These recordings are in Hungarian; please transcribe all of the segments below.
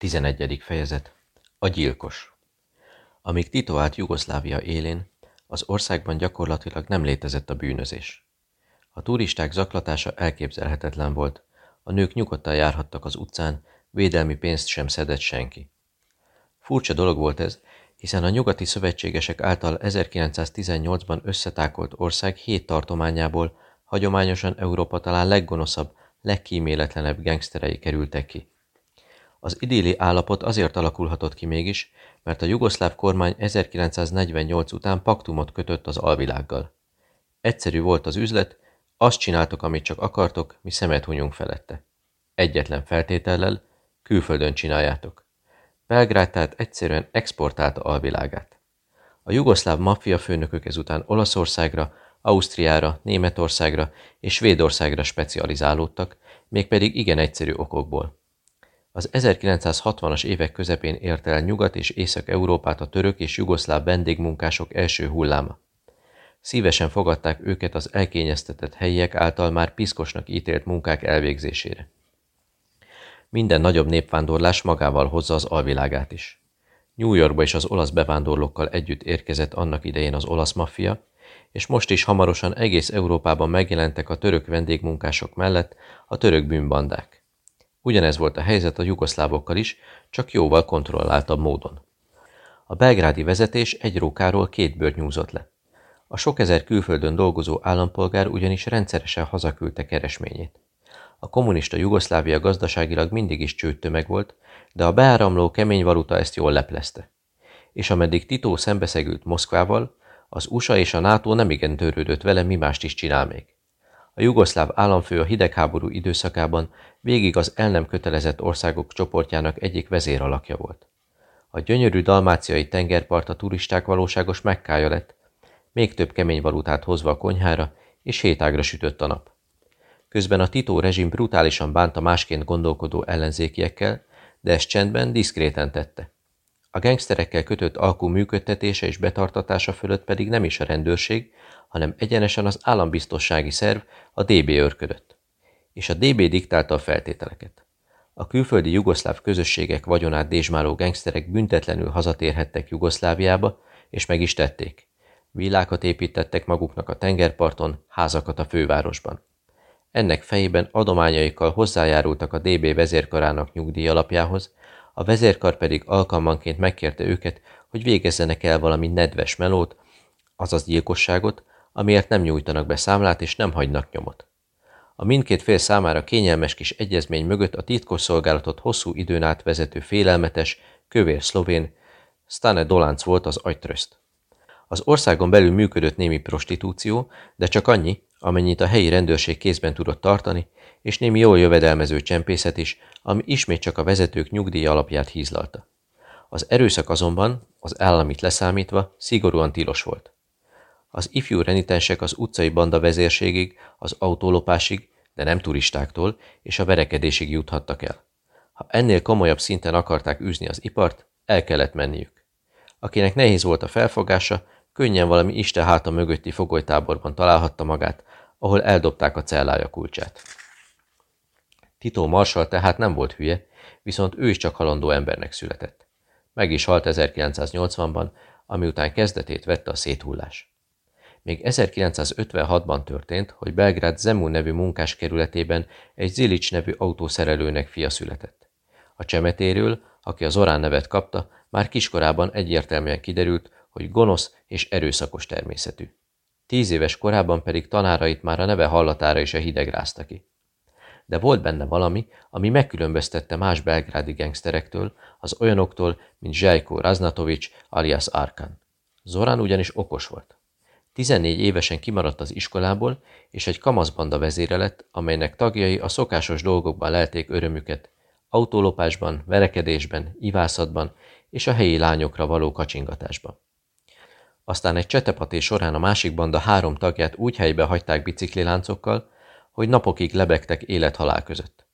11. fejezet A gyilkos Amíg Tito állt Jugoszlávia élén, az országban gyakorlatilag nem létezett a bűnözés. A turisták zaklatása elképzelhetetlen volt, a nők nyugodtan járhattak az utcán, védelmi pénzt sem szedett senki. Furcsa dolog volt ez, hiszen a nyugati szövetségesek által 1918-ban összetákolt ország hét tartományából hagyományosan Európa talán leggonoszabb, legkíméletlenebb gengszterei kerültek ki. Az idilli állapot azért alakulhatott ki mégis, mert a jugoszláv kormány 1948 után paktumot kötött az alvilággal. Egyszerű volt az üzlet, azt csináltok, amit csak akartok, mi szemet hunyunk felette. Egyetlen feltétellel, külföldön csináljátok. Belgrád tehát egyszerűen exportálta alvilágát. A jugoszláv maffia főnökök ezután Olaszországra, Ausztriára, Németországra és Svédországra specializálódtak, mégpedig igen egyszerű okokból. Az 1960-as évek közepén ért el Nyugat- és Észak-Európát a török és jugoszláv vendégmunkások első hulláma. Szívesen fogadták őket az elkényeztetett helyiek által már piszkosnak ítélt munkák elvégzésére. Minden nagyobb népvándorlás magával hozza az alvilágát is. New Yorkba is az olasz bevándorlókkal együtt érkezett annak idején az olasz maffia, és most is hamarosan egész Európában megjelentek a török vendégmunkások mellett a török bűnbandák. Ugyanez volt a helyzet a jugoszlávokkal is, csak jóval kontrolláltabb módon. A belgrádi vezetés egy rókáról két bőrt nyúzott le. A sok ezer külföldön dolgozó állampolgár ugyanis rendszeresen hazaküldte keresményét. A kommunista Jugoszlávia gazdaságilag mindig is csőd volt, de a beáramló kemény valuta ezt jól leplezte. És ameddig Tito szembeszegült Moszkvával, az USA és a NATO nemigen törődött vele, mi mást is csinál még. A jugoszláv államfő a hidegháború időszakában végig az el nem kötelezett országok csoportjának egyik vezéralakja volt. A gyönyörű dalmáciai tengerpart a turisták valóságos mekkája lett, még több kemény valutát hozva a konyhára, és hétágra sütött a nap. Közben a Tito rezsim brutálisan bánta másként gondolkodó ellenzékiekkel, de ezt csendben, diszkréten tette. A gengszterekkel kötött alkú működtetése és betartatása fölött pedig nem is a rendőrség, hanem egyenesen az állambiztossági szerv, a DB örködött. És a DB diktálta a feltételeket. A külföldi jugoszláv közösségek vagyonát dézsmáló gengszterek büntetlenül hazatérhettek Jugoszláviába, és meg is tették. Villákat építettek maguknak a tengerparton, házakat a fővárosban. Ennek fejében adományaikkal hozzájárultak a DB vezérkarának nyugdíj alapjához, a vezérkar pedig alkalmanként megkérte őket, hogy végezzenek el valami nedves melót, azaz gyilkosságot, amiért nem nyújtanak be számlát és nem hagynak nyomot. A mindkét fél számára kényelmes kis egyezmény mögött a titkos szolgálatot hosszú időn át vezető félelmetes, kövér szlovén Stane Dolánc volt az agytröszt. Az országon belül működött némi prostitúció, de csak annyi, amennyit a helyi rendőrség kézben tudott tartani, és némi jól jövedelmező csempészet is, ami ismét csak a vezetők nyugdíj alapját hízlalta. Az erőszak azonban, az államit leszámítva, szigorúan tilos volt. Az ifjú renitensek az utcai banda vezérségig, az autólopásig, de nem turistáktól, és a verekedésig juthattak el. Ha ennél komolyabb szinten akarták űzni az ipart, el kellett menniük. Akinek nehéz volt a felfogása, könnyen valami Isten háta mögötti fogolytáborban találhatta magát, ahol eldobták a cellája kulcsát. Tito Marsal tehát nem volt hülye, viszont ő is csak halandó embernek született. Meg is halt 1980-ban, ami után kezdetét vette a széthullás. Még 1956-ban történt, hogy Belgrád Zemun nevű munkáskerületében egy Zilics nevű autószerelőnek fia született. A csemetéről, aki az Orán nevet kapta, már kiskorában egyértelműen kiderült, hogy gonosz és erőszakos természetű. Tíz éves korában pedig tanárait már a neve hallatára is a hideg rázta ki. De volt benne valami, ami megkülönböztette más belgrádi gengszterektől, az olyanoktól, mint Zsajko Raznatovics alias Arkan. Zorán ugyanis okos volt. 14 évesen kimaradt az iskolából, és egy kamaszbanda vezére lett, amelynek tagjai a szokásos dolgokban lelték örömüket, autólopásban, verekedésben, ivászatban és a helyi lányokra való kacsingatásban. Aztán egy csetepaté során a másik banda három tagját úgy helybe hagyták bicikliláncokkal, hogy napokig lebegtek élethalál között.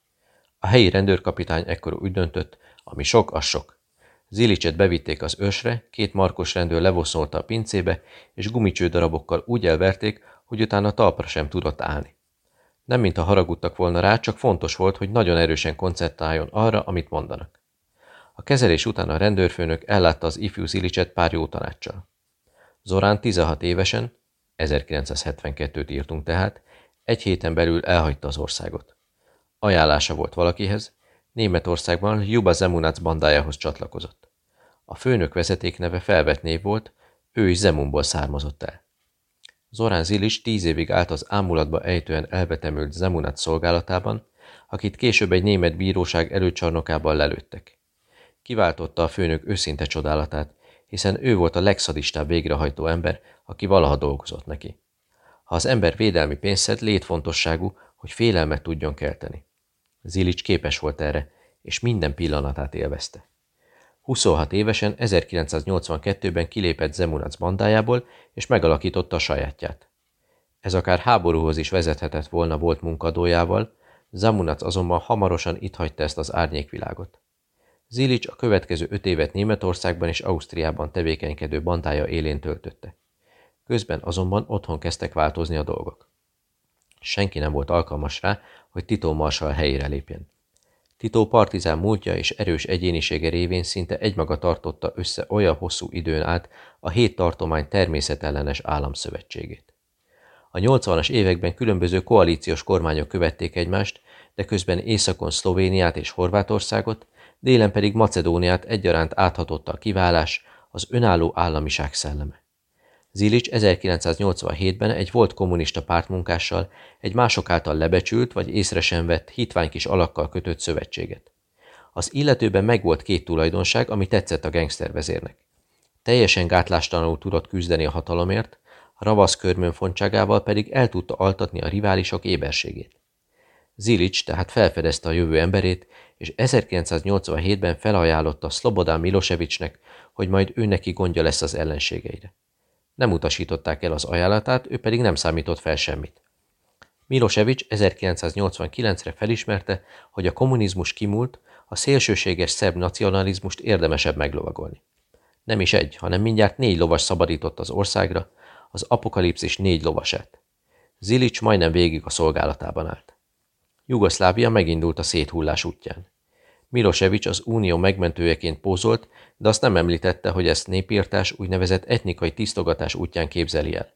A helyi rendőrkapitány ekkor úgy döntött, ami sok, az sok. Zilicset bevitték az ősre, két markos rendőr levoszolta a pincébe, és gumicsődarabokkal úgy elverték, hogy utána talpra sem tudott állni. Nem mintha haragudtak volna rá, csak fontos volt, hogy nagyon erősen koncentráljon arra, amit mondanak. A kezelés után a rendőrfőnök ellátta az ifjú Zilicset pár jó tanácssal. Zorán 16 évesen, 1972-t írtunk tehát, egy héten belül elhagyta az országot. Ajánlása volt valakihez, Németországban Juba Zemunac bandájához csatlakozott. A főnök vezetékneve felvett név volt, ő is Zemunból származott el. Zorán Zilis tíz évig állt az ámulatba ejtően elvetemült Zemunac szolgálatában, akit később egy német bíróság előcsarnokában lelőttek. Kiváltotta a főnök őszinte csodálatát, hiszen ő volt a legszadistább végrehajtó ember, aki valaha dolgozott neki. Ha az ember védelmi pénzed létfontosságú, hogy félelmet tudjon kelteni. Zilics képes volt erre, és minden pillanatát élvezte. 26 évesen 1982-ben kilépett Zemunac bandájából, és megalakította a sajátját. Ez akár háborúhoz is vezethetett volna volt munkadójával, Zemunac azonban hamarosan itt hagyta ezt az árnyékvilágot. Zilics a következő öt évet Németországban és Ausztriában tevékenykedő bandája élén töltötte. Közben azonban otthon kezdtek változni a dolgok. Senki nem volt alkalmas rá, hogy Tito Marsal helyére lépjen. Tito partizán múltja és erős egyénisége révén szinte egymaga tartotta össze olyan hosszú időn át a hét tartomány természetellenes államszövetségét. A 80-as években különböző koalíciós kormányok követték egymást, de közben északon Szlovéniát és Horvátországot, délen pedig Macedóniát egyaránt áthatotta a kiválás, az önálló államiság szelleme. Zilics 1987-ben egy volt kommunista pártmunkással egy mások által lebecsült vagy észre sem vett hitvány kis alakkal kötött szövetséget. Az illetőben megvolt két tulajdonság, ami tetszett a gangstervezérnek. Teljesen gátlástalanul tudott küzdeni a hatalomért, a ravasz körmön fontságával pedig el tudta altatni a riválisok éberségét. Zilics tehát felfedezte a jövő emberét, és 1987-ben felajánlotta Szlobodán Milosevicsnek, hogy majd ő neki gondja lesz az ellenségeire. Nem utasították el az ajánlatát, ő pedig nem számított fel semmit. Milosevic 1989-re felismerte, hogy a kommunizmus kimúlt, a szélsőséges szerb nacionalizmust érdemesebb meglovagolni. Nem is egy, hanem mindjárt négy lovas szabadított az országra, az apokalipszis négy lovasát. Zilics majdnem végig a szolgálatában állt. Jugoszlávia megindult a széthullás útján. Milosevic az unió megmentőjeként pózolt, de azt nem említette, hogy ezt népírtás úgynevezett etnikai tisztogatás útján képzeli el.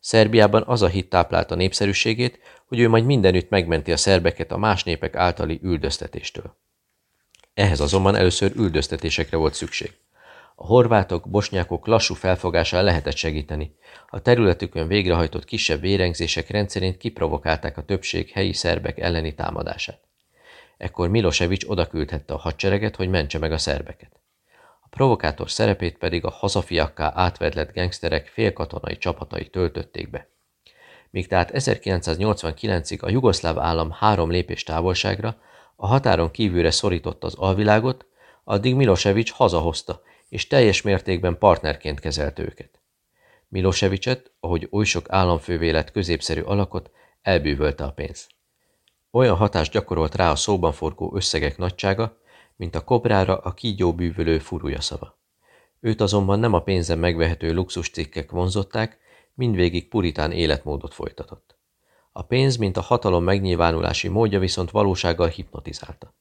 Szerbiában az a hit táplálta népszerűségét, hogy ő majd mindenütt megmenti a szerbeket a más népek általi üldöztetéstől. Ehhez azonban először üldöztetésekre volt szükség. A horvátok, bosnyákok lassú felfogásán lehetett segíteni. A területükön végrehajtott kisebb vérengzések rendszerint kiprovokálták a többség helyi szerbek elleni támadását. Ekkor Milosevic odaküldhette a hadsereget, hogy mentse meg a szerbeket. A provokátor szerepét pedig a hazafiakká átvedlett gengszterek félkatonai csapatai töltötték be. Míg tehát 1989-ig a jugoszláv állam három lépés távolságra, a határon kívülre szorította az alvilágot, addig Milosevic hazahozta, és teljes mértékben partnerként kezelte őket. Milosevicet, ahogy oly sok államfővé lett középszerű alakot, elbűvölte a pénz. Olyan hatást gyakorolt rá a szóban forgó összegek nagysága, mint a kobrára a kígyó bűvölő furúja szava. Őt azonban nem a pénzen megvehető luxuscikkek vonzották, mindvégig puritán életmódot folytatott. A pénz, mint a hatalom megnyilvánulási módja viszont valósággal hipnotizálta.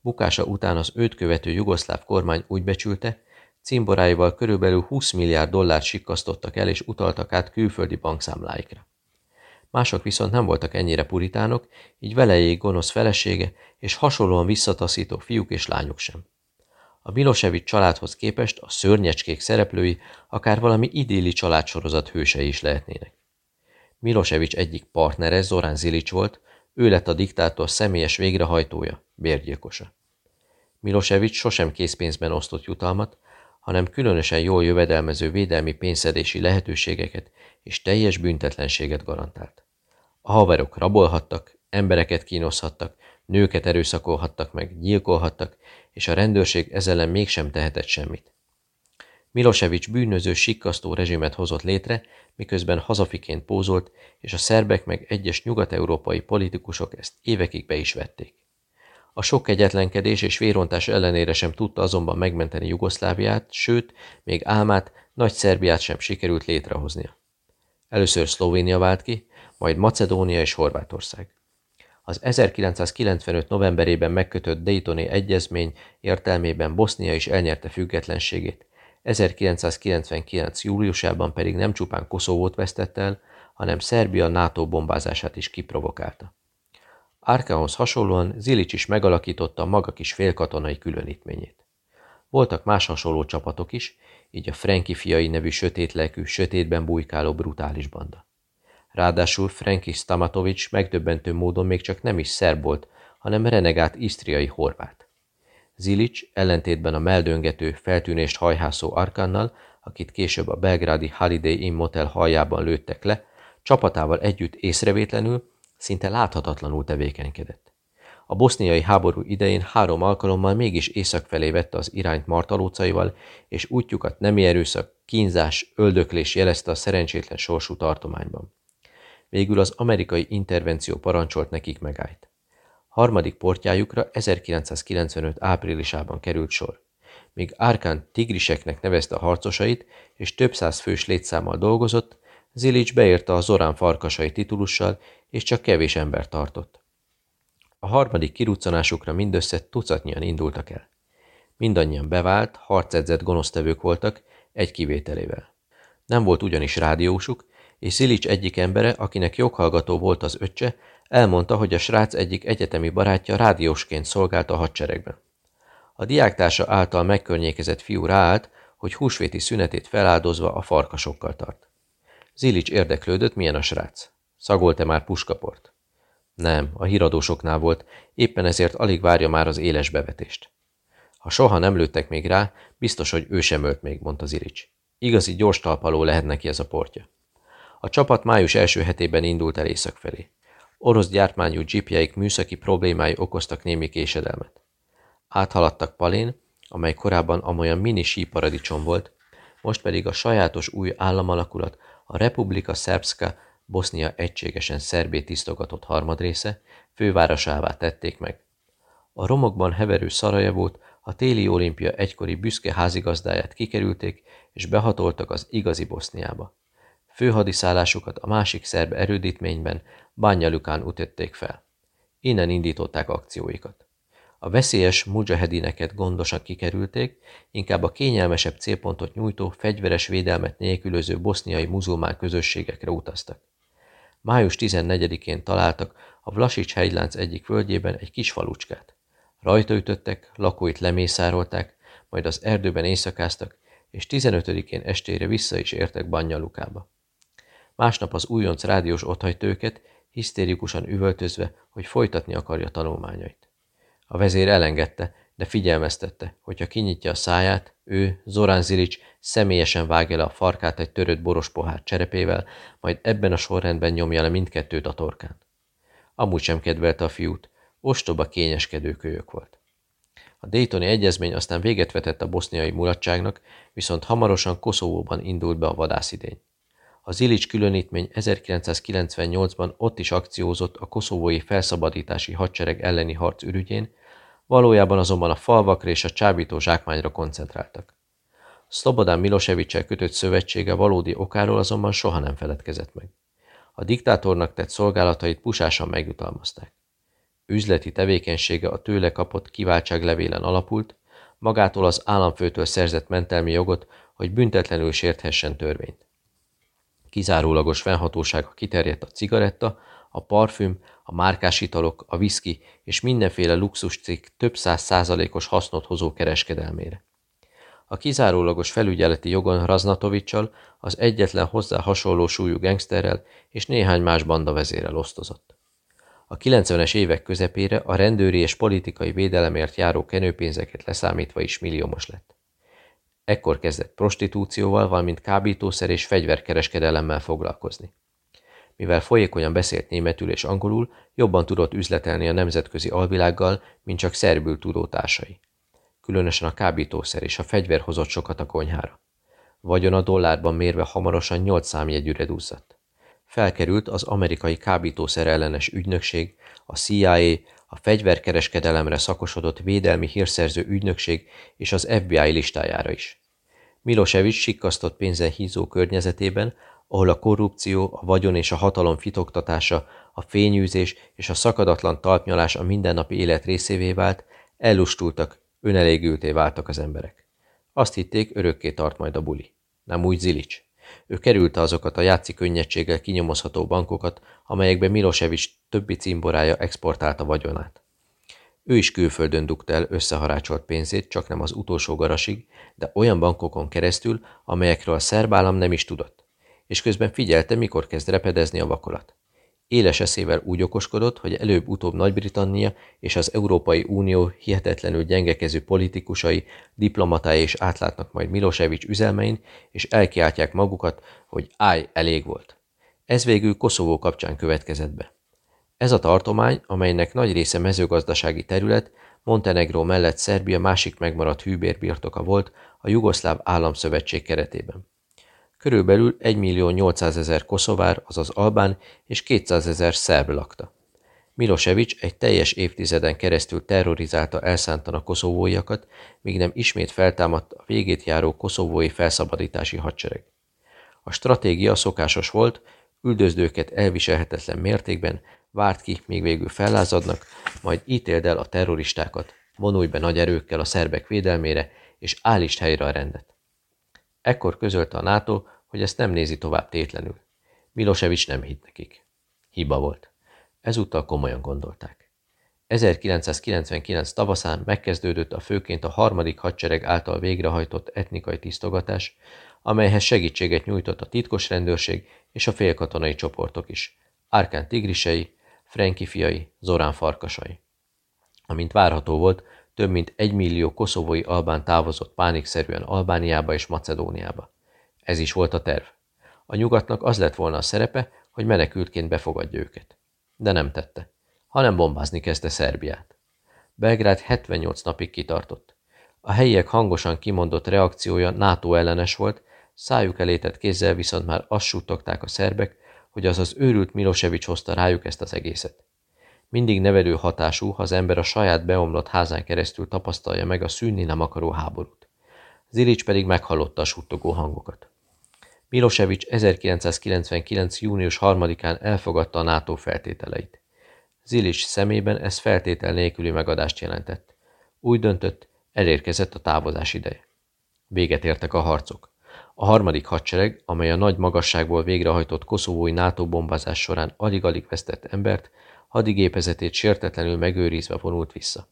Bukása után az őt követő jugoszláv kormány úgy becsülte, cimboráival körülbelül 20 milliárd dollárt sikkasztottak el és utaltak át külföldi bankszámláikra. Mások viszont nem voltak ennyire puritánok, így velejéig gonosz felesége és hasonlóan visszataszító fiúk és lányok sem. A Milosevic családhoz képest a szörnyecskék szereplői akár valami idilli családsorozat hősei is lehetnének. Milosevic egyik partnere Zorán Zilics volt, ő lett a diktátor személyes végrehajtója, bérgyilkosa. Milosevic sosem készpénzben osztott jutalmat, hanem különösen jól jövedelmező védelmi pénzszedési lehetőségeket és teljes büntetlenséget garantált. A haverok rabolhattak, embereket kínozhattak, nőket erőszakolhattak meg, gyilkolhattak, és a rendőrség ezzel ellen mégsem tehetett semmit. Milosevic bűnöző sikkasztó rezsimet hozott létre, miközben hazafiként pózolt, és a szerbek meg egyes nyugat-európai politikusok ezt évekig be is vették. A sok kegyetlenkedés és vérontás ellenére sem tudta azonban megmenteni Jugoszláviát, sőt, még álmát, Nagy Szerbiát sem sikerült létrehoznia. Először Szlovénia vált ki, majd Macedónia és Horvátország. Az 1995. novemberében megkötött Daytoni Egyezmény értelmében Bosznia is elnyerte függetlenségét. 1999. júliusában pedig nem csupán Koszovót vesztett el, hanem Szerbia NATO bombázását is kiprovokálta. Árkához hasonlóan Zilics is megalakította maga kis félkatonai különítményét. Voltak más hasonló csapatok is, így a Franki fiai nevű sötétlelkű, sötétben bujkáló brutális banda. Ráadásul Franki Stamatovics megdöbbentő módon még csak nem is szerb volt, hanem renegát isztriai horvát. Zilics ellentétben a meldöngető, feltűnést hajhászó Arkannal, akit később a belgrádi Holiday Inn Motel hajában lőttek le, csapatával együtt észrevétlenül, szinte láthatatlanul tevékenykedett. A boszniai háború idején három alkalommal mégis észak felé vette az irányt martalócaival, és útjukat nemi erőszak, kínzás, öldöklés jelezte a szerencsétlen sorsú tartományban. Végül az amerikai intervenció parancsolt nekik megállt. Harmadik portjájukra 1995 áprilisában került sor. Míg Árkán tigriseknek nevezte a harcosait, és több száz fős létszámmal dolgozott, Zilics beérte a Zorán farkasai titulussal, és csak kevés ember tartott. A harmadik kiruccanásukra mindössze tucatnyian indultak el. Mindannyian bevált, harcedzett gonosztevők voltak, egy kivételével. Nem volt ugyanis rádiósuk, és Zilics egyik embere, akinek joghallgató volt az öccse, elmondta, hogy a srác egyik egyetemi barátja rádiósként szolgált a hadseregben. A diáktársa által megkörnyékezett fiú ráállt, hogy húsvéti szünetét feláldozva a farkasokkal tart. Zilics érdeklődött, milyen a srác. Szagolt-e már puskaport? Nem, a híradósoknál volt, éppen ezért alig várja már az éles bevetést. Ha soha nem lőttek még rá, biztos, hogy ő sem ölt még, mondta Zilics. Igazi gyors talpaló lehet neki ez a portja. A csapat május első hetében indult el észak felé. Orosz gyártmányú dzsipjeik műszaki problémái okoztak némi késedelmet. Áthaladtak Palén, amely korábban amolyan mini síparadicsom volt, most pedig a sajátos új államalakulat, a Republika Szerbszka Bosznia egységesen szerbé tisztogatott harmadrésze, fővárosává tették meg. A romokban heverő Szarajevót, a téli olimpia egykori büszke házigazdáját kikerülték, és behatoltak az igazi Boszniába. Főhadiszállásukat a másik szerb erődítményben, Bányalukán ütötték fel. Innen indították akcióikat. A veszélyes mujahedineket gondosan kikerülték, inkább a kényelmesebb célpontot nyújtó, fegyveres védelmet nélkülöző boszniai muzulmán közösségekre utaztak. Május 14-én találtak a Vlasics hegylánc egyik völgyében egy kis falucskát. Rajta ütöttek, lakóit lemészárolták, majd az erdőben éjszakáztak, és 15-én estére vissza is értek Banyalukába. Másnap az újonc rádiós otthagyt őket, hisztérikusan üvöltözve, hogy folytatni akarja tanulmányait. A vezér elengedte, de figyelmeztette, hogyha kinyitja a száját, ő, Zorán Zilics, személyesen vágja le a farkát egy törött boros pohár cserepével, majd ebben a sorrendben nyomja le mindkettőt a torkán. Amúgy sem kedvelte a fiút, ostoba kényeskedő kölyök volt. A Daytoni egyezmény aztán véget vetett a boszniai mulatságnak, viszont hamarosan Koszovóban indult be a vadászidény. Az Ilics különítmény 1998-ban ott is akciózott a koszovói felszabadítási hadsereg elleni harc ürügyén, valójában azonban a falvakra és a csábító zsákmányra koncentráltak. Szlobodán Milosevic kötött szövetsége valódi okáról azonban soha nem feledkezett meg. A diktátornak tett szolgálatait pusásan megjutalmazták. Üzleti tevékenysége a tőle kapott kiváltságlevélen alapult, magától az államfőtől szerzett mentelmi jogot, hogy büntetlenül sérthessen törvényt. Kizárólagos fennhatósága kiterjedt a cigaretta, a parfüm, a márkás italok, a viszki és mindenféle luxuscikk több száz százalékos hasznot hozó kereskedelmére. A kizárólagos felügyeleti jogon Raznatovicsal, az egyetlen hozzá hasonló súlyú gengszterrel és néhány más banda vezérel osztozott. A 90-es évek közepére a rendőri és politikai védelemért járó kenőpénzeket leszámítva is milliómos lett. Ekkor kezdett prostitúcióval, valamint kábítószer és fegyverkereskedelemmel foglalkozni. Mivel folyékonyan beszélt németül és angolul, jobban tudott üzletelni a nemzetközi alvilággal, mint csak szerbül tudó társai. Különösen a kábítószer és a fegyver hozott sokat a konyhára. Vagyon a dollárban mérve hamarosan nyolc számjegyűre duzzadt. Felkerült az amerikai kábítószer ellenes ügynökség, a CIA, a fegyverkereskedelemre szakosodott védelmi hírszerző ügynökség és az FBI listájára is. Milosevic sikkasztott pénzen hízó környezetében ahol a korrupció, a vagyon és a hatalom fitoktatása, a fényűzés és a szakadatlan talpnyalás a mindennapi élet részévé vált, ellustultak, önelégülté váltak az emberek. Azt hitték, örökké tart majd a buli. Nem úgy Zilics. Ő kerülte azokat a játszik könnyedséggel kinyomozható bankokat, amelyekbe Milosevic többi cimborája exportálta vagyonát. Ő is külföldön dugta el összeharácsolt pénzét, csak nem az utolsó garasig, de olyan bankokon keresztül, amelyekről a szerb állam nem is tudott, és közben figyelte, mikor kezd repedezni a vakolat. Éles eszével úgy okoskodott, hogy előbb-utóbb Nagy-Britannia és az Európai Unió hihetetlenül gyengekező politikusai, diplomatái és átlátnak majd Milosevic üzelmein, és elkiáltják magukat, hogy állj, elég volt. Ez végül Koszovó kapcsán következett be. Ez a tartomány, amelynek nagy része mezőgazdasági terület, Montenegró mellett Szerbia másik megmaradt hűbérbirtoka volt a Jugoszláv Államszövetség keretében. Körülbelül 1 millió 800 ezer koszovár, azaz albán, és 200 ezer szerb lakta. Milosevic egy teljes évtizeden keresztül terrorizálta elszántan a koszovóiakat, míg nem ismét feltámadt a végét járó koszovói felszabadítási hadsereg. A stratégia szokásos volt, üldözdőket elviselhetetlen mértékben, várt ki, míg végül fellázadnak, majd ítéld el a terroristákat, vonulj be nagy erőkkel a szerbek védelmére, és állítsd helyre a rendet. Ekkor közölte a NATO, hogy ezt nem nézi tovább tétlenül. Milosevic nem hitt nekik. Hiba volt. Ezúttal komolyan gondolták. 1999 tavaszán megkezdődött a főként a harmadik hadsereg által végrehajtott etnikai tisztogatás, amelyhez segítséget nyújtott a titkos rendőrség és a félkatonai csoportok is, Árkán tigrisei, Frenki fiai, Zorán farkasai. Amint várható volt, több mint egy millió koszovói albán távozott pánikszerűen Albániába és Macedóniába. Ez is volt a terv. A nyugatnak az lett volna a szerepe, hogy menekültként befogadja őket. De nem tette, hanem bombázni kezdte Szerbiát. Belgrád 78 napig kitartott. A helyiek hangosan kimondott reakciója NATO ellenes volt, szájuk elétett kézzel viszont már azt suttogták a szerbek, hogy az az őrült Milosevic hozta rájuk ezt az egészet. Mindig nevelő hatású, ha az ember a saját beomlott házán keresztül tapasztalja meg a szűnni nem akaró háborút. Zilics pedig meghallotta a suttogó hangokat. Milosevic 1999. június 3-án elfogadta a NATO feltételeit. Zilics szemében ez feltétel nélküli megadást jelentett. Úgy döntött, elérkezett a távozás ideje. Véget értek a harcok. A harmadik hadsereg, amely a nagy magasságból végrehajtott koszovói NATO bombázás során alig-alig vesztett embert, hadigépezetét sértetlenül megőrizve vonult vissza.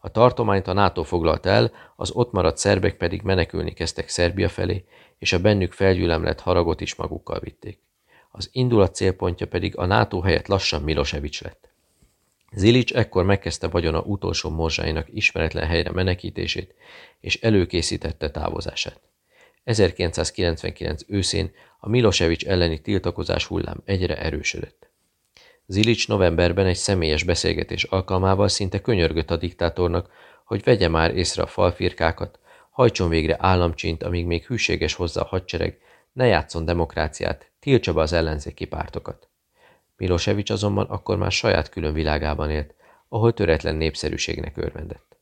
A tartományt a NATO foglalta el, az ott maradt szerbek pedig menekülni kezdtek Szerbia felé, és a bennük felgyülemlett haragot is magukkal vitték. Az indulat célpontja pedig a NATO helyett lassan Milosevic lett. Zilics ekkor megkezdte vagyona utolsó morzsáinak ismeretlen helyre menekítését, és előkészítette távozását. 1999 őszén a Milosevic elleni tiltakozás hullám egyre erősödött. Zilics novemberben egy személyes beszélgetés alkalmával szinte könyörgött a diktátornak, hogy vegye már észre a falfirkákat, hajtson végre államcsint, amíg még hűséges hozzá a hadsereg, ne játszon demokráciát, tiltsa be az ellenzéki pártokat. Milosevic azonban akkor már saját külön világában élt, ahol töretlen népszerűségnek örvendett.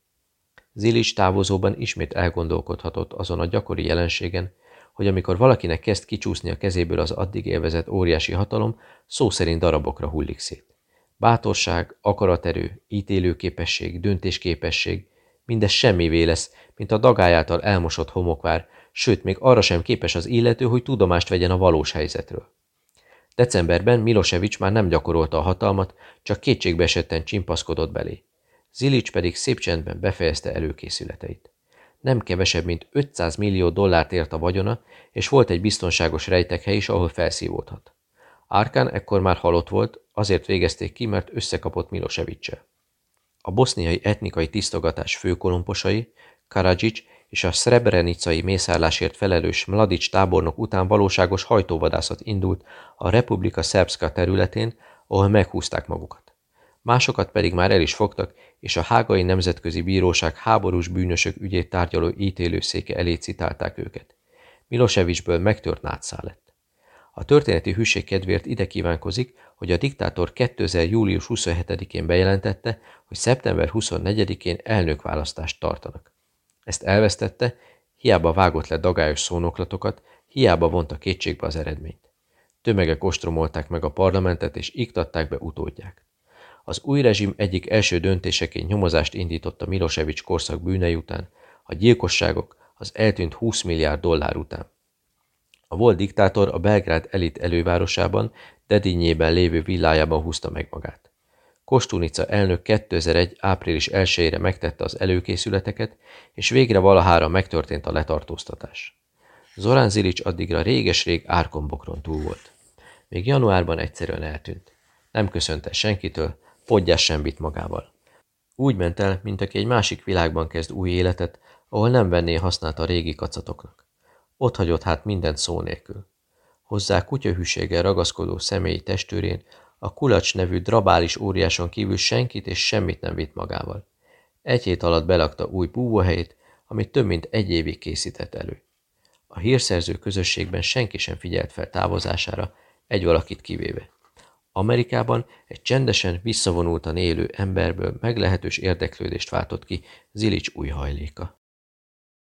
Zilics távozóban ismét elgondolkodhatott azon a gyakori jelenségen, hogy amikor valakinek kezd kicsúszni a kezéből az addig élvezett óriási hatalom, szó szerint darabokra hullik szét. Bátorság, akaraterő, ítélőképesség, döntésképesség, mindez semmivé lesz, mint a dagály elmosott homokvár, sőt, még arra sem képes az illető, hogy tudomást vegyen a valós helyzetről. Decemberben Milosevic már nem gyakorolta a hatalmat, csak kétségbe esetten csimpaszkodott belé. Zilics pedig szép csendben befejezte előkészületeit nem kevesebb, mint 500 millió dollárt ért a vagyona, és volt egy biztonságos rejtekhely is, ahol felszívódhat. Árkán ekkor már halott volt, azért végezték ki, mert összekapott Milosevic-sel. A boszniai etnikai tisztogatás főkolomposai, Karadzsics és a szrebrenicai mészárlásért felelős Mladic tábornok után valóságos hajtóvadászat indult a Republika Szerbszka területén, ahol meghúzták magukat másokat pedig már el is fogtak, és a Hágai Nemzetközi Bíróság háborús bűnösök ügyét tárgyaló ítélőszéke elé citálták őket. Milosevicsből megtört nátszá lett. A történeti hűség kedvéért ide kívánkozik, hogy a diktátor 2000. július 27-én bejelentette, hogy szeptember 24-én elnökválasztást tartanak. Ezt elvesztette, hiába vágott le dagályos szónoklatokat, hiába vonta kétségbe az eredményt. tömegek ostromolták meg a parlamentet és iktatták be utódják. Az új rezsim egyik első döntéseként nyomozást indított a Milosevic korszak bűnei után, a gyilkosságok, az eltűnt 20 milliárd dollár után. A volt diktátor a Belgrád elit elővárosában, Dedinyében lévő villájában húzta meg magát. Kostunica elnök 2001. április 1-ére megtette az előkészületeket, és végre valahára megtörtént a letartóztatás. Zorán Zilics addigra réges-rég árkombokron túl volt. Még januárban egyszerűen eltűnt. Nem köszönte senkitől, podgyás sem vitt magával. Úgy ment el, mint aki egy másik világban kezd új életet, ahol nem venné hasznát a régi kacatoknak. Ott hagyott hát mindent szó nélkül. Hozzá kutyahűséggel ragaszkodó személyi testőrén a kulacs nevű drabális óriáson kívül senkit és semmit nem vitt magával. Egy hét alatt belakta új búvóhelyét, amit több mint egy évig készített elő. A hírszerző közösségben senki sem figyelt fel távozására, egy valakit kivéve. Amerikában egy csendesen, visszavonultan élő emberből meglehetős érdeklődést váltott ki Zilics új hajléka.